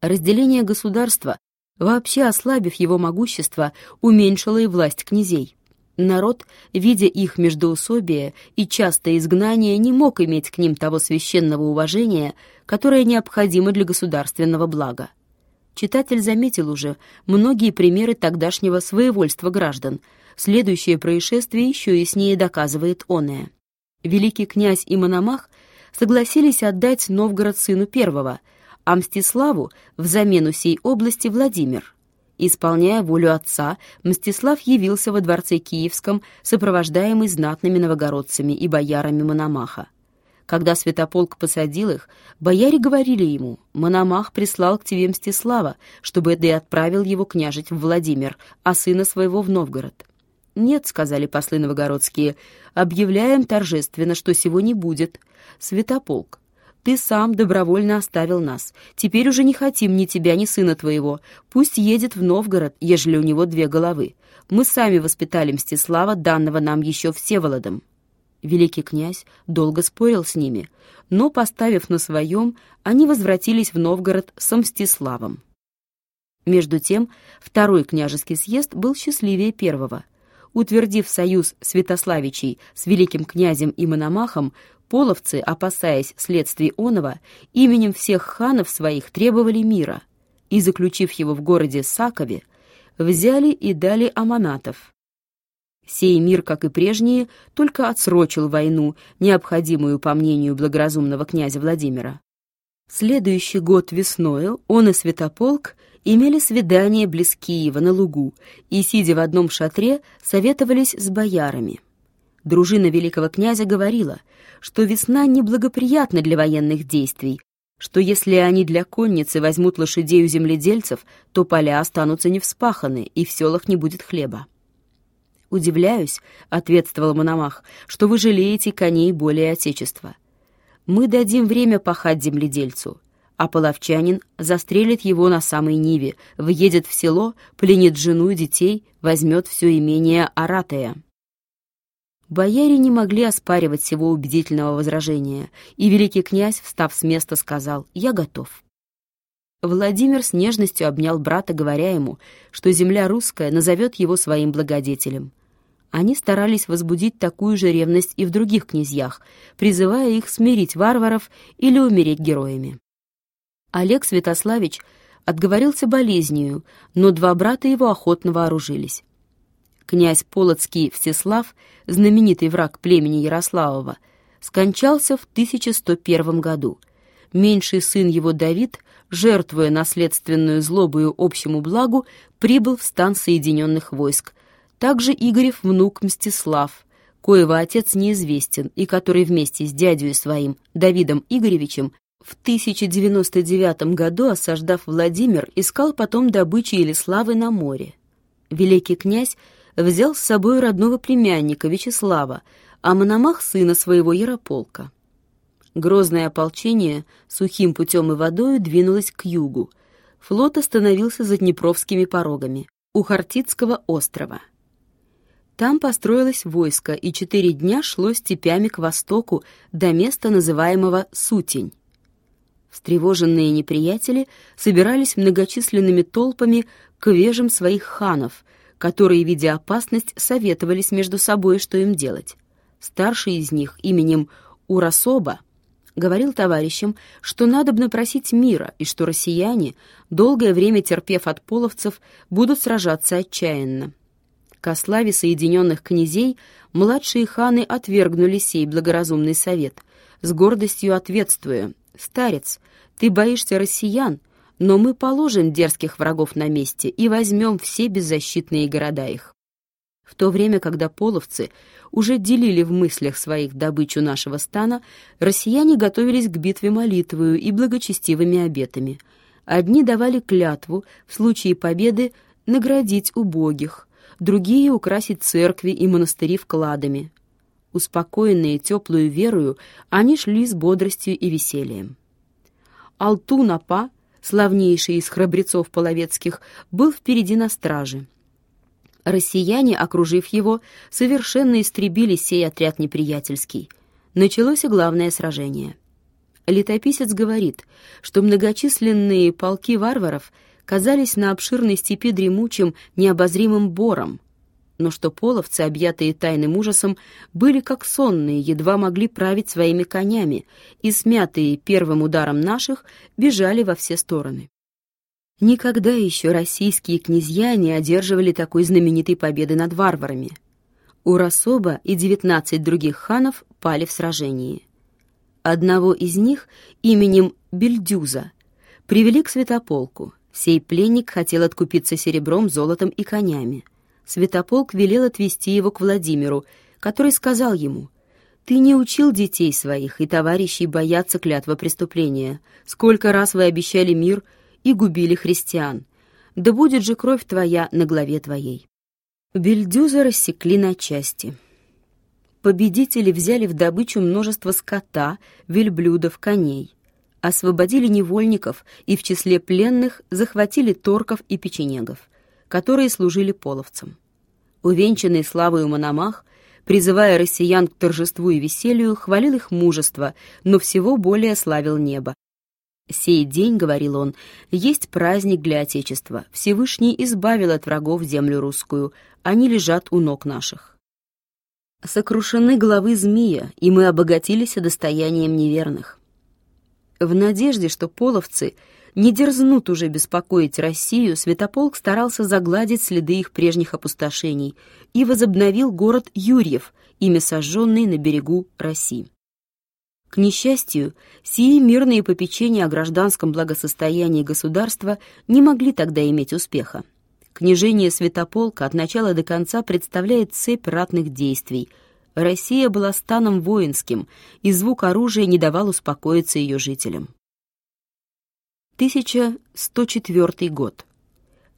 Разделение государства, вообще ослабив его могущество, уменьшило и власть князей. Народ, видя их междоусобие и частое изгнание, не мог иметь к ним того священного уважения, которое необходимо для государственного блага. Читатель заметил уже многие примеры тогдашнего своевольства граждан. Следующее происшествие еще яснее доказывает оное. Великий князь и Мономах согласились отдать Новгород сыну первого, а Мстиславу взамен сей области Владимир – Исполняя волю отца, Мстислав явился во дворце Киевском, сопровождаемый знатными новогородцами и боярами Мономаха. Когда Святополк посадил их, бояре говорили ему, «Мономах прислал к тебе Мстислава, чтобы ты отправил его княжить в Владимир, а сына своего в Новгород». «Нет», — сказали послы новогородские, — «объявляем торжественно, что сего не будет. Святополк, ты сам добровольно оставил нас. Теперь уже не хотим ни тебя, ни сына твоего. Пусть едет в Новгород, ежели у него две головы. Мы сами воспитали Мстислава, данного нам еще Всеволодом». Великий князь долго спорил с ними, но, поставив на своем, они возвратились в Новгород с Мстиславом. Между тем, второй княжеский съезд был счастливее первого. Утвердив союз Святославичей с великим князем и Мономахом, Половцы, опасаясь следствий Онова, именем всех ханов своих требовали мира и, заключив его в городе Сакове, взяли и дали аманатов. Сей мир, как и прежние, только отсрочил войну, необходимую, по мнению благоразумного князя Владимира. Следующий год весною он и Святополк имели свидание близ Киева на лугу и, сидя в одном шатре, советовались с боярами. Дружина великого князя говорила, что весна неблагоприятна для военных действий, что если они для конницы возьмут лошадей у земледельцев, то поля останутся невспаханы, и в селах не будет хлеба. «Удивляюсь», — ответствовал Мономах, — «что вы жалеете коней более отечества. Мы дадим время пахать земледельцу, а половчанин застрелит его на самой Ниве, въедет в село, пленит жену и детей, возьмет все имение Аратая». Бояре не могли оспаривать всего убедительного возражения, и великий князь, встав с места, сказал «Я готов». Владимир с нежностью обнял брата, говоря ему, что земля русская назовет его своим благодетелем. Они старались возбудить такую же ревность и в других князьях, призывая их смирить варваров или умереть героями. Олег Святославич отговорился болезнью, но два брата его охотно вооружились. Князь Полоцкий Всеслав, знаменитый враг племени Ярославова, скончался в 1101 году. Меньший сын его Давид, жертвуя наследственную злобою общему благу, прибыл в стан Соединенных войск. Также Игорев внук Мстислав, коего отец неизвестен и который вместе с дядей своим, Давидом Игоревичем, в 1099 году, осаждав Владимир, искал потом добычи или славы на море. Великий князь взял с собой родного племянника Вячеслава, а Мономах — сына своего Ярополка. Грозное ополчение сухим путем и водою двинулось к югу. Флот остановился за Днепровскими порогами, у Хартицкого острова. Там построилось войско, и четыре дня шло степями к востоку до места, называемого Сутень. Встревоженные неприятели собирались многочисленными толпами к вежам своих ханов, которые, видя опасность, советовались между собой, что им делать. Старший из них именем Урасоба говорил товарищам, что надобно просить мира и что россияне, долгое время терпев от половцев, будут сражаться отчаянно. Ко славе Соединенных князей младшие ханы отвергнули сей благоразумный совет, с гордостью ответствуя «Старец, ты боишься россиян, но мы положим дерзких врагов на месте и возьмем все беззащитные города их. В то время, когда половцы уже делили в мыслях своих добычу нашего стана, россияне готовились к битве молитвою и благочестивыми обетами. Одни давали клятву в случае победы наградить убогих, другие — украсить церкви и монастыри вкладами. Успокоенные теплую верою, они шли с бодростью и весельем. Алту-Напа славнейший из храбрецов половецких, был впереди на страже. Россияне, окружив его, совершенно истребили сей отряд неприятельский. Началось и главное сражение. летописец говорит, что многочисленные полки варваров казались на обширной степи дремучим, необозримым бором, но что половцы, объятые тайным ужасом, были как сонные, едва могли править своими конями, и, смятые первым ударом наших, бежали во все стороны. Никогда еще российские князья не одерживали такой знаменитой победы над варварами. Урасоба и девятнадцать других ханов пали в сражении. Одного из них именем Бельдюза привели к святополку. Сей пленник хотел откупиться серебром, золотом и конями. Святополк велел отвести его к Владимиру, который сказал ему, «Ты не учил детей своих и товарищей бояться клятва преступления. Сколько раз вы обещали мир и губили христиан. Да будет же кровь твоя на главе твоей». Бельдюза рассекли на части. Победители взяли в добычу множество скота, вельблюдов, коней. Освободили невольников и в числе пленных захватили торков и печенегов которые служили половцам. Увенчанный славою Мономах, призывая россиян к торжеству и веселью, хвалил их мужество, но всего более славил небо. «Сей день, — говорил он, — есть праздник для Отечества. Всевышний избавил от врагов землю русскую, они лежат у ног наших. Сокрушены головы змея, и мы обогатились достоянием неверных. В надежде, что половцы — не дерзнут уже беспокоить Россию, Святополк старался загладить следы их прежних опустошений и возобновил город Юрьев, ими сожженный на берегу России. К несчастью, сии мирные попечения о гражданском благосостоянии государства не могли тогда иметь успеха. Княжение Святополка от начала до конца представляет цепь ратных действий. Россия была станом воинским, и звук оружия не давал успокоиться ее жителям. 1104 год.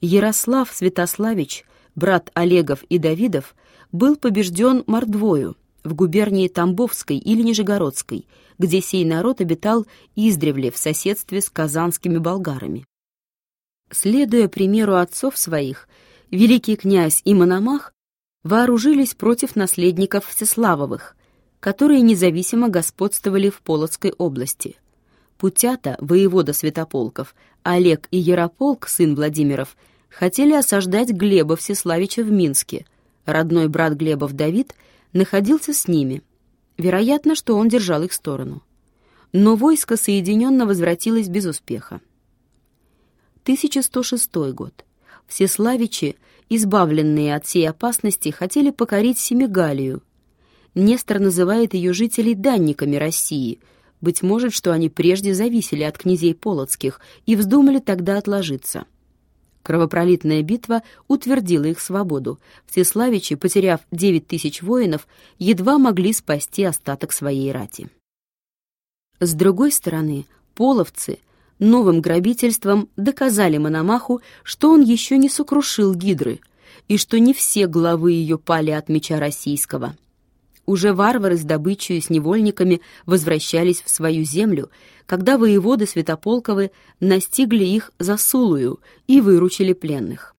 Ярослав Святославич, брат Олегов и Давидов, был побежден Мордвою в губернии Тамбовской или Нижегородской, где сей народ обитал издревле в соседстве с казанскими болгарами. Следуя примеру отцов своих, великий князь и Мономах вооружились против наследников Всеславовых, которые независимо господствовали в Полоцкой области – Путята, воевода Святополков, Олег и Ярополк, сын Владимиров, хотели осаждать Глеба Всеславича в Минске. Родной брат Глебов Давид находился с ними. Вероятно, что он держал их сторону. Но войско соединенно возвратилось без успеха. 1106 год. Всеславичи, избавленные от всей опасности, хотели покорить Семигалию. Нестор называет ее жителей данниками России – быть может, что они прежде зависели от князей полоцких и вздумали тогда отложиться. Кровопролитная битва утвердила их свободу. Всеславичи, потеряв девять тысяч воинов, едва могли спасти остаток своей рати. С другой стороны, половцы новым грабительством доказали Мономаху, что он еще не сокрушил Гидры и что не все главы ее пали от меча российского — уже варвары с добычей и с невольниками возвращались в свою землю, когда воеводы Святополковы настигли их за Сулую и выручили пленных.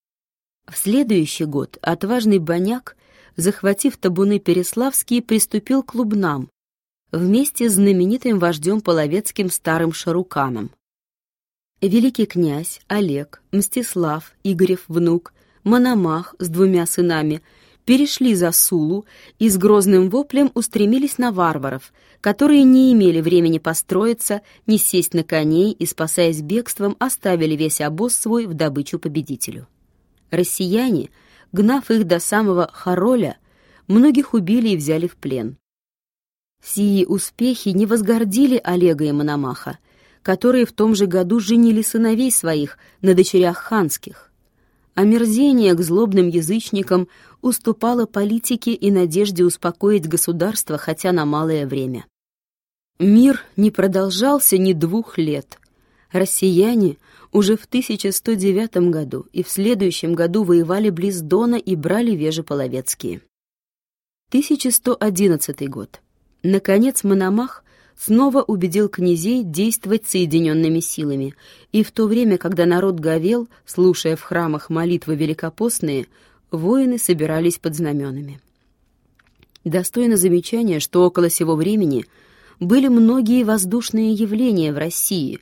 В следующий год отважный Боняк, захватив табуны Переславские, приступил к Лубнам вместе с знаменитым вождем половецким старым Шаруканом. Великий князь Олег, Мстислав, Игорев внук, Мономах с двумя сынами – перешли за Сулу и с грозным воплем устремились на варваров, которые не имели времени построиться, не сесть на коней и, спасаясь бегством, оставили весь обоз свой в добычу победителю. Россияне, гнав их до самого Хароля, многих убили и взяли в плен. Сии успехи не возгордили Олега и Мономаха, которые в том же году женили сыновей своих на дочерях ханских. Омерзение к злобным язычникам уступало политике и надежде успокоить государство хотя на малое время. Мир не продолжался ни двух лет. Россияне уже в 1109 году и в следующем году воевали близ Дона и брали вежи половецкие. 1111 год. Наконец Мономах снова убедил князей действовать соединенными силами, и в то время, когда народ говел, слушая в храмах молитвы великопостные, воины собирались под знаменами. Достойно замечания, что около сего времени были многие воздушные явления в России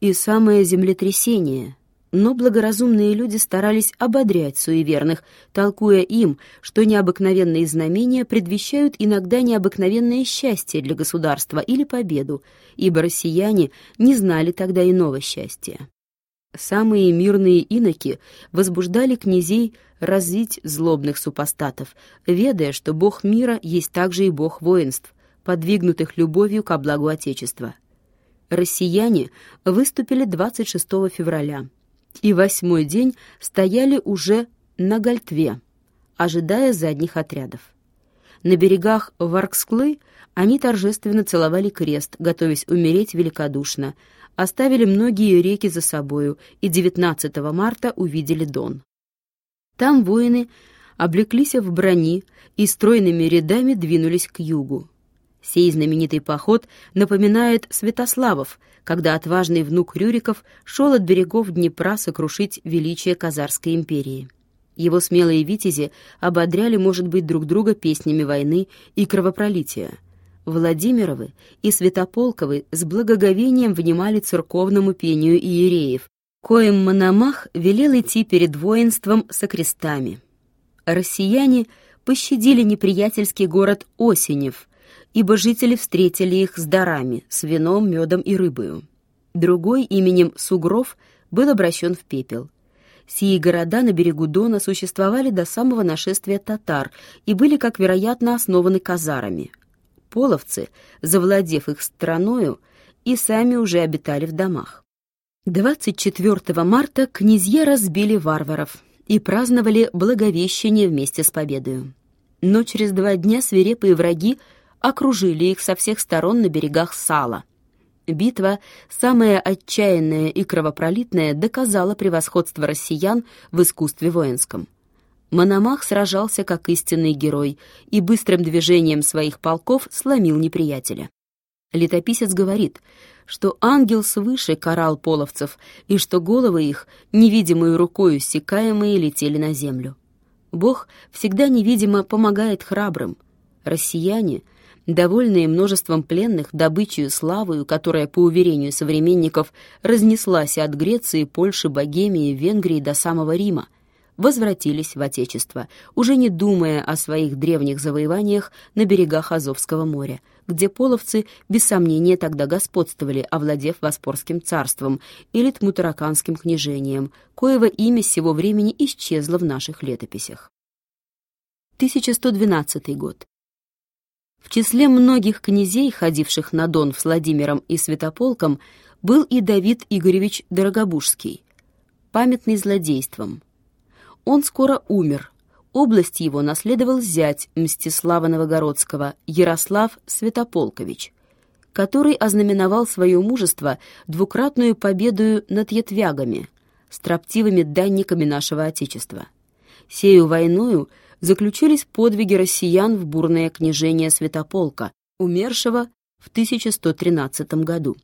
и самое землетрясение, но благоразумные люди старались ободрять суеверных, толкуя им, что необыкновенные знамения предвещают иногда необыкновенное счастье для государства или победу, ибо россияне не знали тогда иного счастья. Самые мирные иноки возбуждали князей развить злобных супостатов, ведая, что бог мира есть также и бог воинств, подвигнутых любовью ко благу Отечества. Россияне выступили 26 февраля и восьмой день стояли уже на Гольтве, ожидая задних отрядов. На берегах Варксклы они торжественно целовали крест, готовясь умереть великодушно, оставили многие реки за собою и 19 марта увидели Дон. Там воины облеклись в брони и стройными рядами двинулись к югу. Сей знаменитый поход напоминает Святославов, когда отважный внук Рюриков шел от берегов Днепра сокрушить величие Казарской империи. Его смелые витязи ободряли, может быть, друг друга песнями войны и кровопролития. Владимировы и Святополковы с благоговением внимали церковному пению иереев, коим Мономах велел идти перед воинством со крестами. Россияне пощадили неприятельский город Осенев, ибо жители встретили их с дарами, с вином, медом и рыбою. Другой именем Сугров был обращен в пепел. Сии города на берегу Дона существовали до самого нашествия татар и были, как вероятно, основаны казарами. Половцы, завладев их страною, и сами уже обитали в домах. 24 марта князья разбили варваров и праздновали Благовещение вместе с победою. Но через два дня свирепые враги окружили их со всех сторон на берегах Сала. Битва, самая отчаянная и кровопролитная, доказала превосходство россиян в искусстве воинском. Мономах сражался как истинный герой и быстрым движением своих полков сломил неприятеля. Летописец говорит, что ангел свыше карал половцев и что головы их, невидимой рукой иссякаемые, летели на землю. Бог всегда невидимо помогает храбрым. Россияне — довольные множеством пленных, добычей славою, которая, по уверению современников, разнеслась от Греции, Польши, Богемии, Венгрии до самого Рима, возвратились в Отечество, уже не думая о своих древних завоеваниях на берегах Азовского моря, где половцы, без сомнения, тогда господствовали, овладев Воспорским царством или Тмутараканским княжением, коего имя с сего времени исчезло в наших летописях. 1112 год. В числе многих князей, ходивших на Дон с Владимиром и Святополком, был и Давид Игоревич Дорогобужский, памятный злодейством. Он скоро умер. Область его наследовал зять Мстислава Новогородского, Ярослав Святополкович, который ознаменовал свое мужество двукратную победою над ятвягами, строптивыми данниками нашего Отечества. Сею войною заключились подвиги россиян в бурное княжение Святополка, умершего в 1113 году.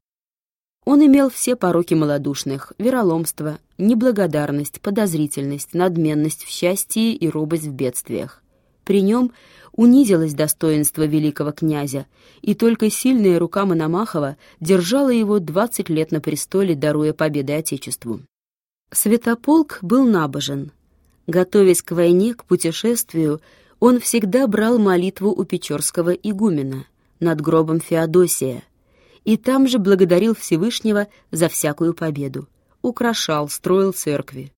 Он имел все пороки малодушных — вероломство, неблагодарность, подозрительность, надменность в счастье и робость в бедствиях. При нем унизилось достоинство великого князя, и только сильная рука Мономахова держала его двадцать лет на престоле, даруя победы Отечеству. Святополк был набожен, Готовясь к войне, к путешествию, он всегда брал молитву у Печорского игумена над гробом Феодосия и там же благодарил Всевышнего за всякую победу, украшал, строил церкви.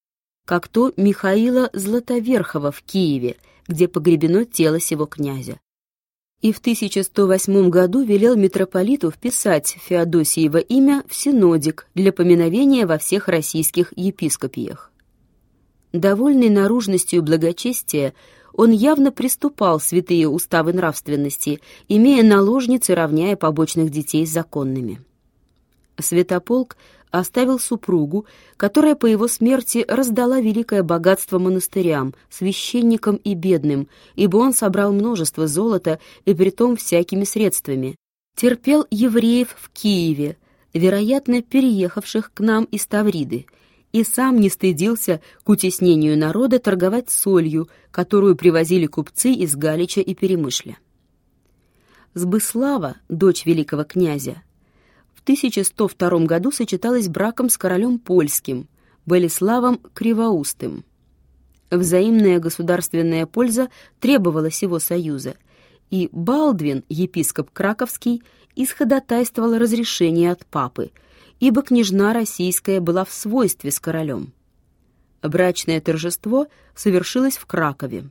Как то Михаила Златоверхова в Киеве, где погребено тело сего князя. И в 1108 году велел митрополиту вписать Феодосиево имя в синодик для поминовения во всех российских епископиях. Довольный наружностью благочестия, он явно приступал святые уставы нравственности, имея наложниц и равняя побочных детей с законными. Святополк оставил супругу, которая по его смерти раздала великое богатство монастырям, священникам и бедным, ибо он собрал множество золота и притом всякими средствами. Терпел евреев в Киеве, вероятно, переехавших к нам из Тавриды, и сам не стыдился к утеснению народа торговать солью, которую привозили купцы из Галича и Перемышля. Сбыслава, дочь великого князя, в 1102 году сочеталась браком с королем польским, Болеславом Кривоустым. Взаимная государственная польза требовала сего союза, и Балдвин, епископ Краковский, исходатайствовал разрешение от папы, ибо княжна российская была в свойстве с королем. Брачное торжество совершилось в Кракове.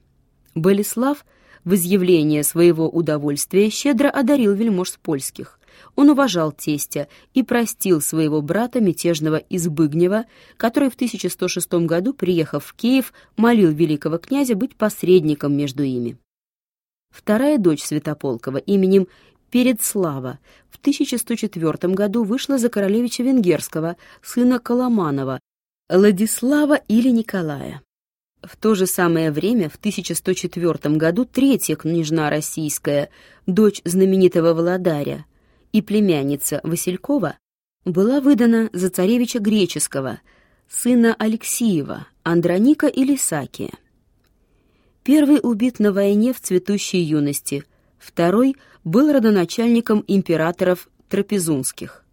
Болеслав в изъявление своего удовольствия щедро одарил вельмож польских. Он уважал тестя и простил своего брата мятежного Избыгнева, который в 1106 году, приехав в Киев, молил великого князя быть посредником между ими. Вторая дочь Святополкова именем Передслава в 1104 году вышла за королевича Венгерского, сына Коломанова, Владислава или Николая. В то же самое время, в 1104 году, третья княжна российская, дочь знаменитого Володаря и племянница Василькова, была выдана за царевича греческого, сына Алексиева, Андроника или Сакия. Первый убит на войне в цветущей юности, второй был родоначальником императоров Трапезунских.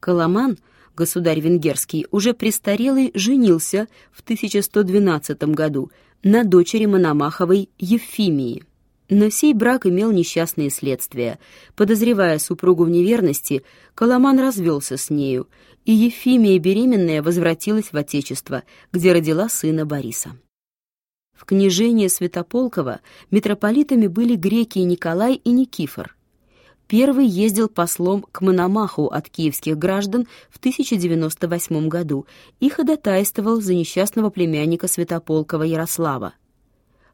Коломан — государь венгерский, уже престарелый женился в 1112 году на дочери Мономаховой Евфимии. Но сей брак имел несчастные следствия. Подозревая супругу в неверности, Коломан развелся с нею, и Евфимия беременная возвратилась в Отечество, где родила сына Бориса. В княжении Святополкова митрополитами были греки Николай и Никифор – Первый ездил послом к Мономаху от киевских граждан в 1098 году и ходатайствовал за несчастного племянника Святополкова Ярослава.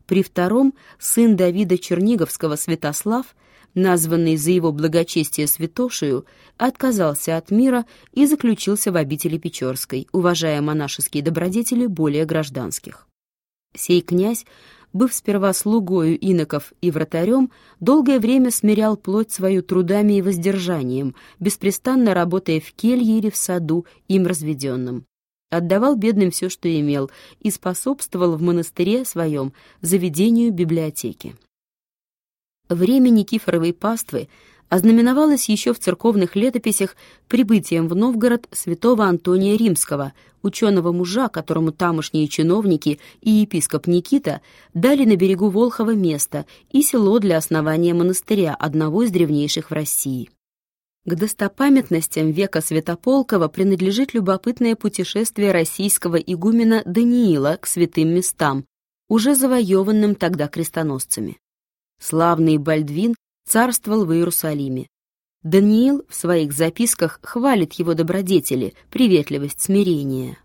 При втором сын Давида Черниговского Святослав, названный за его благочестие святошию, отказался от мира и заключился в обители Печорской, уважая монашеские добродетели более гражданских. Сей князь быв сперва слугою иноков и вратарем, долгое время смирял плоть свою трудами и воздержанием, беспрестанно работая в келье или в саду, им разведенном. Отдавал бедным все, что имел, и способствовал в монастыре своем заведению библиотеки. Время Никифоровой паствы ознаменовалось еще в церковных летописях прибытием в Новгород святого Антония Римского, ученого мужа, которому тамошние чиновники и епископ Никита дали на берегу Волхова место и село для основания монастыря, одного из древнейших в России. К достопамятностям века Святополкова принадлежит любопытное путешествие российского игумена Даниила к святым местам, уже завоеванным тогда крестоносцами. Славный Бальдвин царствовал в Иерусалиме. Даниил в своих записках хвалит его добродетели, приветливость, смирение.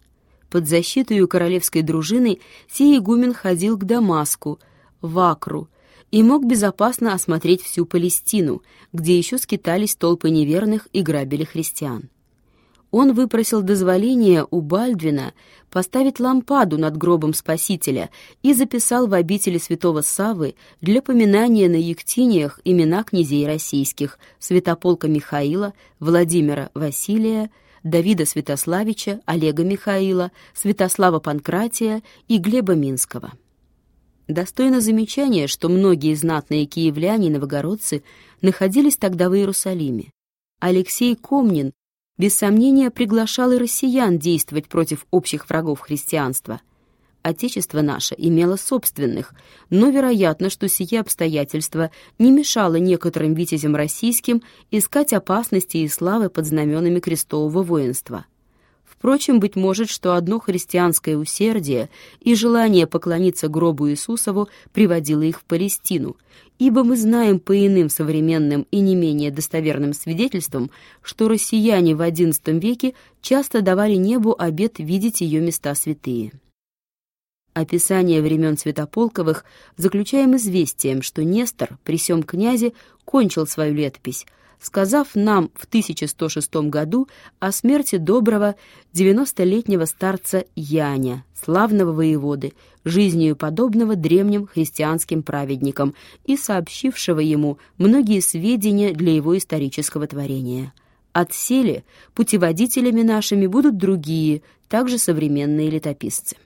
Под защитой королевской дружины сей игумен ходил к Дамаску, в Акру, и мог безопасно осмотреть всю Палестину, где еще скитались толпы неверных и грабили христиан он выпросил дозволения у Бальдвина поставить лампаду над гробом Спасителя и записал в обители святого Савы для поминания на Ектиниях имена князей российских Святополка Михаила, Владимира Василия, Давида Святославича, Олега Михаила, Святослава Панкратия и Глеба Минского. Достойно замечания, что многие знатные киевляне и новгородцы находились тогда в Иерусалиме. Алексей Комнин без сомнения приглашал и россиян действовать против общих врагов христианства. Отечество наше имело собственных, но вероятно, что сие обстоятельства не мешало некоторым витязям российским искать опасности и славы под знаменами крестового воинства. Впрочем, быть может, что одно христианское усердие и желание поклониться гробу Иисусову приводило их в Палестину, ибо мы знаем по иным современным и не менее достоверным свидетельствам, что россияне в XI веке часто давали небу обет видеть ее места святые. Описание времен Святополковых заключаем известием, что Нестор при сём князе кончил свою летопись – сказав нам в 1106 году о смерти доброго 90-летнего старца Яня, славного воеводы, жизнью подобного древним христианским праведникам и сообщившего ему многие сведения для его исторического творения. Отсели путеводителями нашими будут другие, также современные летописцы.